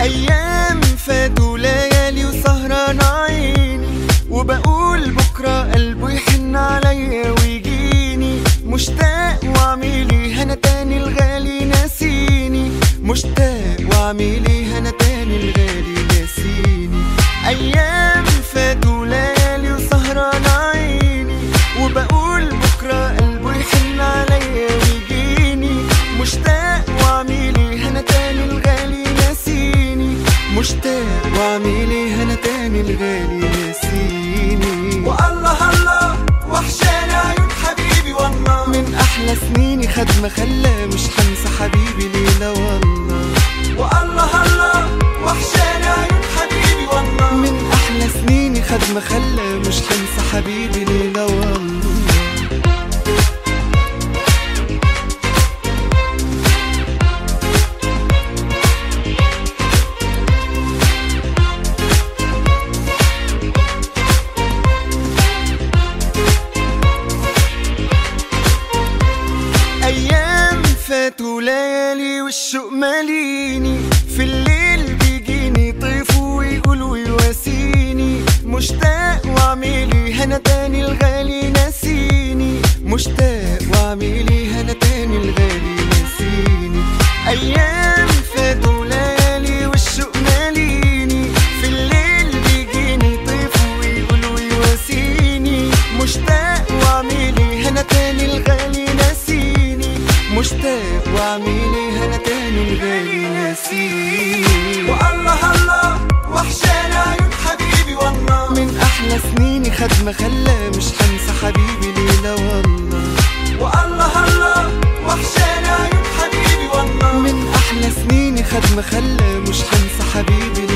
أيام فاتوا ليالي وسهران عيني وبقول بكرة قلبه يحن عليا ويجيني. مشتاق وعميلي هنا تاني الغالي ناسيني. مشتاق وعميلي تاني الغالي ناسيني والله الله وحشاني عيون حبيبي والله. من أحلى سنيني خد خلى مش هنسى حبيبي ليلة والله. والله الله وحشاني عيون حبيبي والله. من أحلى سنيني خد خلى مش هنسى حبيبي ليالي والشوق ماليني. في الليل بيجيني طيف ويقول ويواسيني. مشتاق واعملي هنا تاني الغالي ناسيني. مشتاق واعملي مشتاق واعملي هنا تاني الغالي ناسيني والله الله وحشاني عيون حبيبي والله. من أحلى سنيني خد خلى مش هنسى حبيبي ليلة والله. والله الله وحشاني عيون حبيبي والله. من أحلى سنيني خد خلى مش هنسى حبيبي